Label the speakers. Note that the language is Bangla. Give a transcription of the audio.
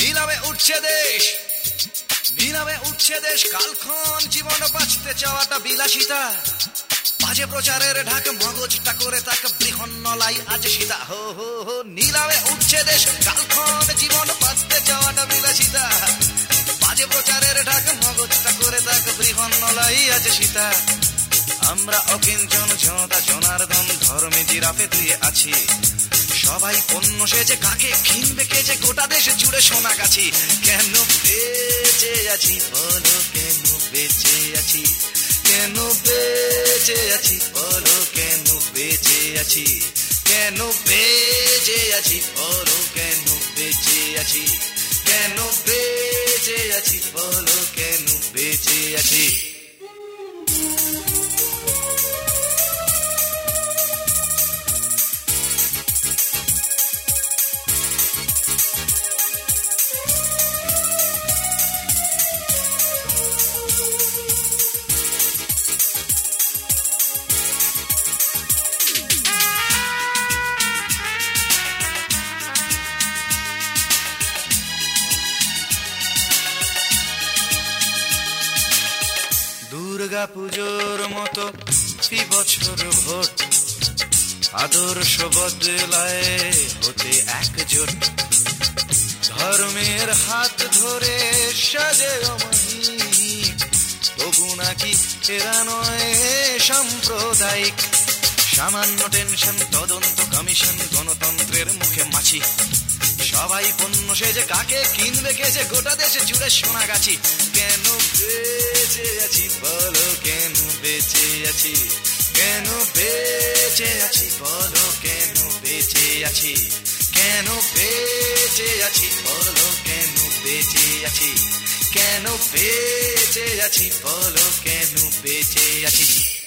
Speaker 1: নিলামে উঠছে দেশ। নিলামে উঠছে দেশ, কালক্ষণ জীবন বাঁচতে চাওয়াটা বিলাসিতা। বাজে প্রচারের ঢাক মগজটা করে তাকে বৃহন্নলাই আজ সীতা হো হো হো, নিলামে উঠছে দেশ, কালক্ষণ জীবন বাঁচতে চাওয়াটা বিলাসিতা। বাজে প্রচারের ঢাক মগজটা করে তাকে বৃহন্নলাই আজ সীতা আমরা অকিঞ্চন জনতা জনার্দন, ধর্মে জিরাফে দিয়ে আছি। সবাই পণ্য সেজে কাকে কিনবে কে যে গোটা দেশ জুড়ে সোনা গাছি? কেন বেঁচে আছি? বলো কেন বেঁচে আছি? কেন বেঁচে আছি? বলো কেন বেঁচে আছি? কেন বেঁচে আছি? বলো কেন বেঁচে আছি? কেন বেঁচে আছি? বলো কেন বেঁচে আছি? দুর্গা পুজোর মতো প্রতি বছর ভোট। আদর্শ বদলায় হতে একজোট। ধর্মের হাত ধরে সাজে তবু নাকি এরা নয় সাম্প্রদায়িক। সামান্য টেনশন, তদন্ত কমিশন, গণতন্ত্রের মুখে মাছি। সবাই পণ্য সেজে কাকে কিনবে, কে যে গোটা দেশে জুড়ে সোনা গাছি আছি। কেন বেঁচে আছি বলো, কেন বেঁচে আছি? কেন বেঁচে আছি বলো, কেন বেঁচে আছি? কেন বেঁচে আছি বলো, কেন বেঁচে আছি?